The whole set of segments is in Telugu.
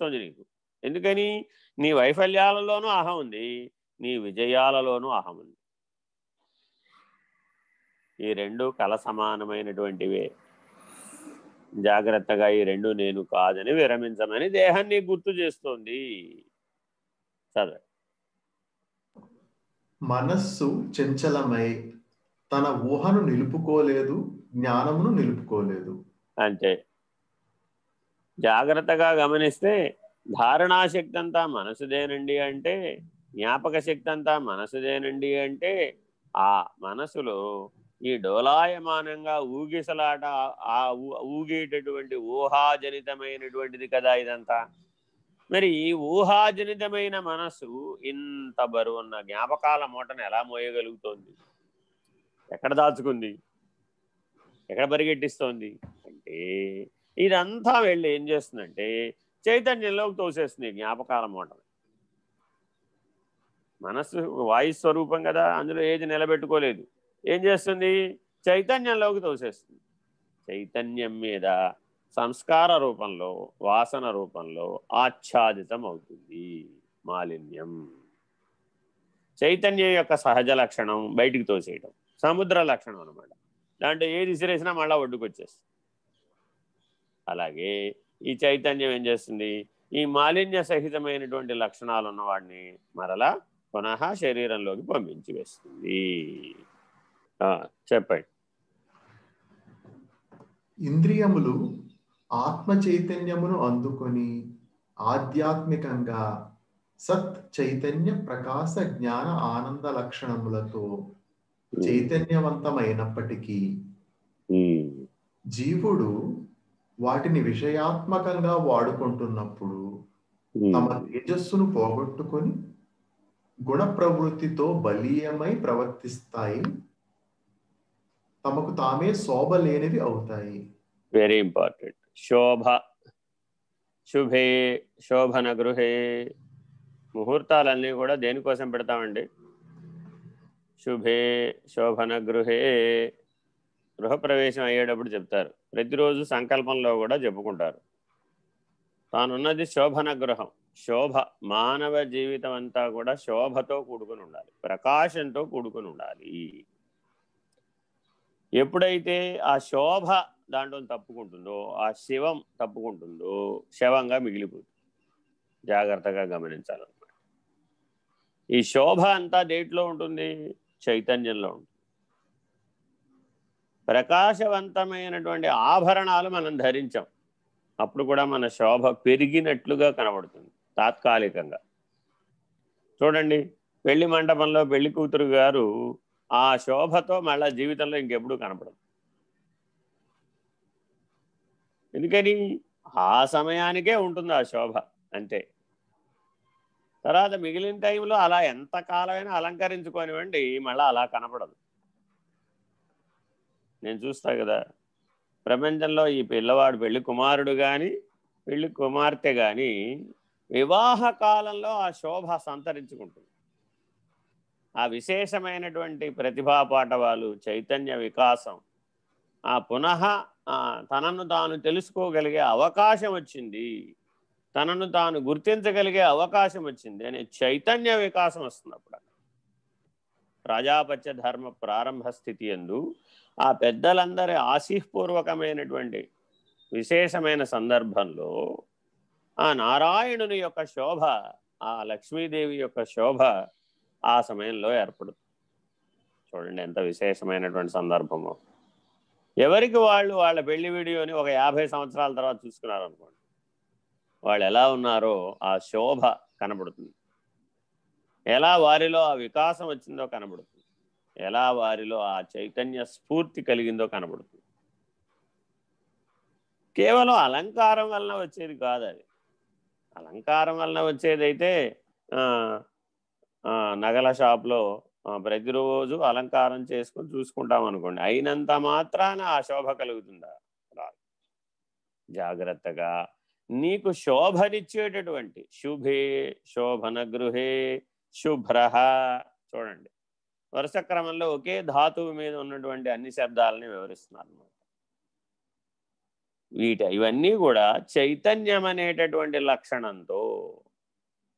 తెలుస్తోంది నీకు? ఎందుకని? నీ వైఫల్యాలలోనూ అహం ఉంది. నీ విజయాలలోనూ అహం ఉంది. ఈ రెండు కల సమానమైనటువంటివే. జాగ్రత్తగా ఈ రెండు నేను కాదని విరమించమని దేహాన్ని గుర్తు చేస్తోంది. చదవ మనస్సు చంచలమై తన ఊహను నిలుపుకోలేదు జ్ఞానమును నిలుపుకోలేదు. అంతే జాగ్రత్తగా గమనిస్తే ధారణాశక్తి అంతా మనసుదేనండి అంటే జ్ఞాపక శక్తి అంతా మనసుదేనండి అంటే ఆ మనసులో ఈ డోలాయమానంగా ఊగిసలాట ఆ ఊగేటటువంటి ఊహాజనితమైనటువంటిది కదా ఇదంతా. మరి ఈ ఊహాజనితమైన మనసు ఇంత బరువున్న జ్ఞాపకాల మూటను ఎలా మోయగలుగుతోంది? ఎక్కడ దాచుకుంది? ఎక్కడ పరిగెట్టిస్తోంది? అంటే ఇదంతా వెళ్ళి ఏం చేస్తుందంటే చైతన్యంలోకి తోసేస్తుంది జ్ఞాపకాల మూటను మనస్సు వాయు స్వరూపం కదా అందులో ఏది నిలబెట్టుకోలేదు. ఏం చేస్తుంది? చైతన్యంలోకి తోసేస్తుంది. చైతన్యం మీద సంస్కార రూపంలో వాసన రూపంలో ఆచ్ఛాదితం అవుతుంది. మాలిన్యం. చైతన్యం యొక్క సహజ లక్షణం బయటికి తోసేయటం. సముద్ర లక్షణం అనమాట దాంట్లో ఏది విసిరేసినా మళ్ళా ఒడ్డుకొచ్చేస్తుంది. అలాగే ఈ చైతన్యం ఏం చేస్తుంది? ఈ మాలిన్య సహితమైనటువంటి లక్షణాలు ఉన్నవాడిని మరలా పునః శరీరంలోకి పంపించి వేస్తుంది. చెప్పండి. ఇంద్రియములు ఆత్మ చైతన్యమును అందుకొని ఆధ్యాత్మికంగా సత్ చైతన్య ప్రకాశ జ్ఞాన ఆనంద లక్షణములతో చైతన్యవంతమైనప్పటికీ జీవుడు వాటిని విషయాత్మకంగా వాడుకుంటున్నప్పుడు తమ తేజస్సును పోగొట్టుకొని గుణ ప్రవృత్తితో బలీయమై ప్రవర్తిస్తాయి. తమకు తామే శోభ లేనివి అవుతాయి. వెరీ ఇంపార్టెంట్ శోభ. శుభే శోభన గృహే. ముహూర్తాలన్నీ కూడా దేనికోసం పెడతామండి? శుభే శోభన గృహే. గృహప్రవేశం అయ్యేటప్పుడు చెప్తారు. ప్రతిరోజు సంకల్పంలో కూడా చెప్పుకుంటారు. తానున్నది శోభన గృహం శోభ మానవ జీవితం అంతా కూడా శోభతో కూడుకుని ఉండాలి. ప్రకాశంతో కూడుకుని ఉండాలి. ఎప్పుడైతే ఆ శోభ దాంట్లో తప్పుకుంటుందో ఆ శివం తప్పుకుంటుందో శవంగా మిగిలిపోతుంది. జాగ్రత్తగా గమనించాలన్నమాట. ఈ శోభ అంతా దేంట్లో ఉంటుంది? చైతన్యంలో ఉంటుంది. ప్రకాశవంతమైనటువంటి ఆభరణాలు మనం ధరించాం. అప్పుడు కూడా మన శోభ పెరిగినట్లుగా కనబడుతుంది తాత్కాలికంగా. చూడండి పెళ్ళి మండపంలో పెళ్ళి కూతురు గారు ఆ శోభతో మళ్ళా జీవితంలో ఇంకెప్పుడు కనపడదు. ఎందుకని? ఆ సమయానికే ఉంటుంది ఆ శోభ అంతే. తర్వాత మిగిలిన టైంలో అలా ఎంత అలంకరించుకొనివ్వండి మళ్ళీ అలా కనపడదు. నేను చూస్తా కదా. ప్రపంచంలో ఈ పిల్లవాడు పెళ్ళి కుమారుడు కానీ పెళ్ళి కుమార్తె కానీ వివాహ కాలంలో ఆ శోభ సంతరించుకుంటుంది. ఆ విశేషమైనటువంటి ప్రతిభా పాఠవాలు చైతన్య వికాసం ఆ పునః తనను తాను తెలుసుకోగలిగే అవకాశం వచ్చింది. తనను తాను గుర్తించగలిగే అవకాశం వచ్చింది. అనే చైతన్య వికాసం వస్తుంది అప్పుడు. ప్రజాపత్య ధర్మ ప్రారంభ స్థితి ఎందు ఆ పెద్దలందరి ఆశీపూర్వకమైనటువంటి విశేషమైన సందర్భంలో ఆ నారాయణుని యొక్క శోభ ఆ లక్ష్మీదేవి యొక్క శోభ ఆ సమయంలో ఏర్పడుతుంది. చూడండి ఎంత విశేషమైనటువంటి సందర్భమో. ఎవరికి వాళ్ళు వాళ్ళ పెళ్ళి వీడియోని ఒక యాభై సంవత్సరాల తర్వాత చూసుకున్నారు అనుకోండి వాళ్ళు ఎలా ఉన్నారో ఆ శోభ కనబడుతుంది. ఎలా వారిలో ఆ వికాసం వచ్చిందో కనబడుతుంది. ఎలా వారిలో ఆ చైతన్య స్ఫూర్తి కలిగిందో కనబడుతుంది. కేవలం అలంకారం వలన వచ్చేది కాదు అది. అలంకారం వలన వచ్చేదైతే నగల షాప్లో ప్రతిరోజు అలంకారం చేసుకొని చూసుకుంటాం అనుకోండి. అయినంత మాత్రాన ఆ శోభ కలుగుతుందా? రాదు. జాగ్రత్తగా. నీకు శోభనిచ్చేటటువంటి శుభే శోభన గృహే శుభ్ర చూడండి. వరుస క్రమంలో ఒకే ధాతువు మీద ఉన్నటువంటి అన్ని శబ్దాలని వివరిస్తున్నారు అనమాట వీటి ఇవన్నీ కూడా చైతన్యం అనేటటువంటి లక్షణంతో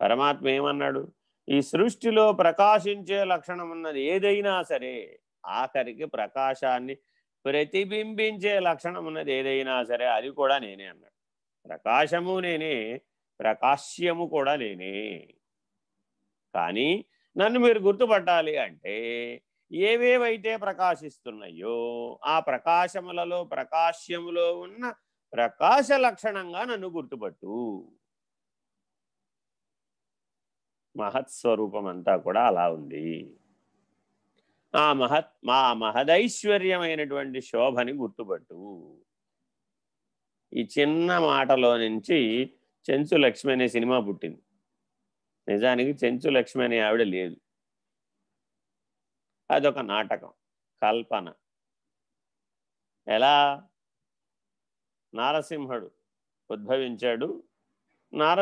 పరమాత్మ ఏమన్నాడు? ఈ సృష్టిలో ప్రకాశించే లక్షణం ఉన్నది ఏదైనా సరే ఆఖరికి ప్రకాశాన్ని ప్రతిబింబించే లక్షణం ఉన్నది ఏదైనా సరే అది కూడా నేనే అన్నాడు. ప్రకాశము నేనే ప్రకాశ్యము కూడా నేనే. కానీ నన్ను మీరు గుర్తుపట్టాలి అంటే ఏవేవైతే ప్రకాశిస్తున్నాయో ఆ ప్రకాశములలో ప్రకాశ్యములో ఉన్న ప్రకాశ లక్షణంగా నన్ను గుర్తుపట్టు. మహత్స్వరూపం అంతా కూడా అలా ఉంది. ఆ మహత్ మా మహదైశ్వర్యమైనటువంటి శోభని గుర్తుపట్టు. ఈ చిన్న మాటలో నుంచి చెంచు లక్ష్మి అనే సినిమా పుట్టింది. నిజానికి చెంచు లక్ష్మి అనే ఆవిడ లేదు. అదొక నాటకం కల్పన. ఎలా? నారసింహుడు ఉద్భవించాడు. నారసింహ